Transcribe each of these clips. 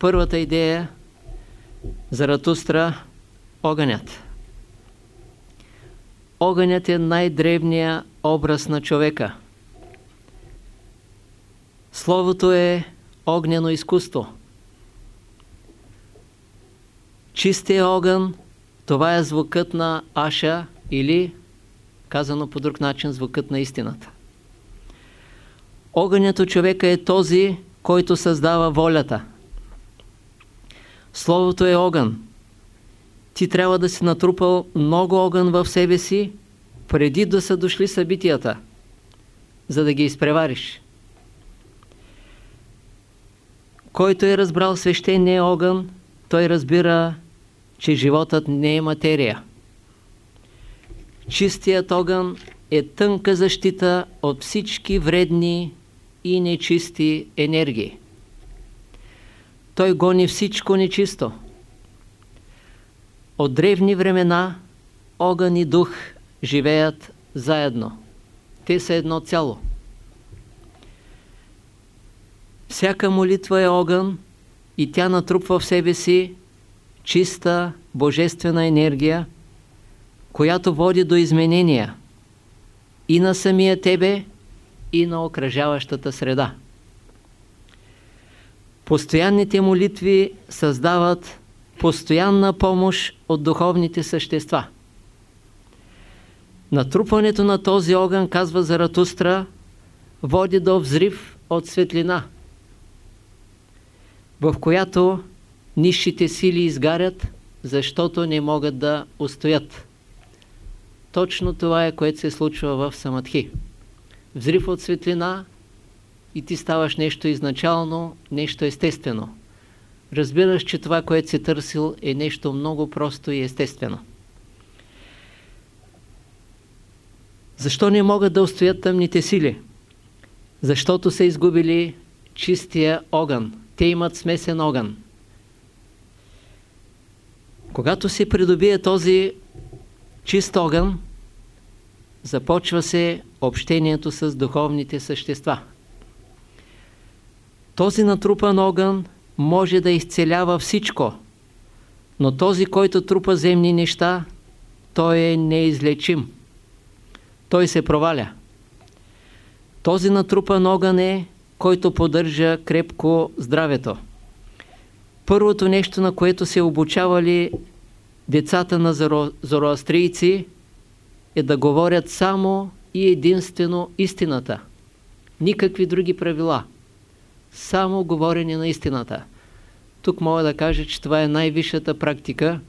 първата идея Заратустра – огънят. Огънят е най-древният образ на човека. Словото е огнено изкуство. Чистия огън, това е звукът на Аша или, казано по друг начин, звукът на истината. Огънят от човека е този, който създава волята. Словото е огън. Ти трябва да си натрупал много огън в себе си, преди да са дошли събитията, за да ги изпревариш. Който е разбрал свещения огън, той разбира, че животът не е материя. Чистият огън е тънка защита от всички вредни и нечисти енергии. Той гони всичко нечисто. От древни времена огън и дух живеят заедно. Те са едно цяло. Всяка молитва е огън и тя натрупва в себе си чиста божествена енергия, която води до изменения и на самия тебе, и на окръжаващата среда. Постоянните молитви създават постоянна помощ от духовните същества. Натрупването на този огън, казва Заратустра, води до взрив от светлина, в която нищите сили изгарят, защото не могат да устоят. Точно това е, което се случва в Самадхи. Взрив от светлина и ти ставаш нещо изначално, нещо естествено. Разбираш, че това, което си търсил, е нещо много просто и естествено. Защо не могат да устоят тъмните сили? Защото са изгубили чистия огън. Те имат смесен огън. Когато се придобие този чист огън, започва се общението с духовните същества. Този натрупан огън може да изцелява всичко, но този, който трупа земни неща, той е неизлечим. Той се проваля. Този натрупан огън е, който поддържа крепко здравето. Първото нещо, на което се обучавали децата на зоро, зороастрийци, е да говорят само и единствено истината. Никакви други правила. Само говорене на истината. Тук мога да кажа, че това е най-висшата практика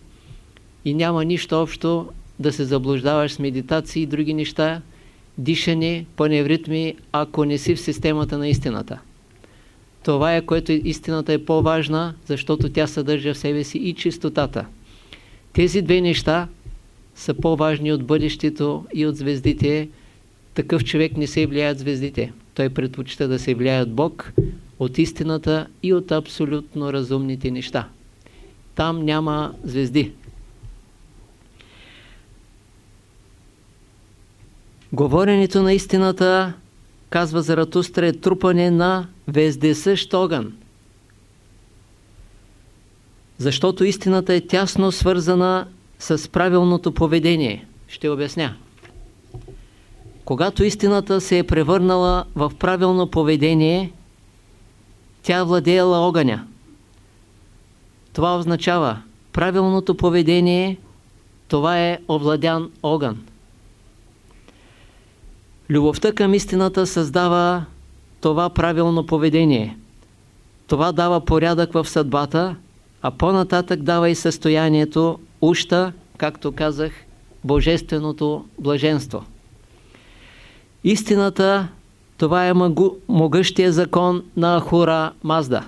и няма нищо общо да се заблуждаваш с медитации и други неща, дишане, паневритми, ако не си в системата на истината. Това е, което истината е по-важна, защото тя съдържа в себе си и чистотата. Тези две неща са по-важни от бъдещето и от звездите. Такъв човек не се влияе от звездите. Той предпочита да се влияе от Бог, от истината и от абсолютно разумните неща. Там няма звезди. Говоренето на истината, казва Заратустра, е трупане на вездесъщ огън. Защото истината е тясно свързана с правилното поведение. Ще обясня. Когато истината се е превърнала в правилно поведение, тя владеяла огъня. Това означава правилното поведение, това е овладян огън. Любовта към истината създава това правилно поведение. Това дава порядък в съдбата, а по-нататък дава и състоянието уща, както казах, божественото блаженство. Истината, това е могъщия закон на Ахура Мазда,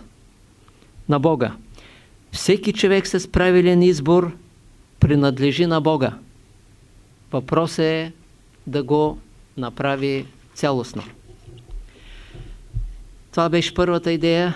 на Бога. Всеки човек с правилен избор принадлежи на Бога. Въпрос е да го направи цялостно. Това беше първата идея.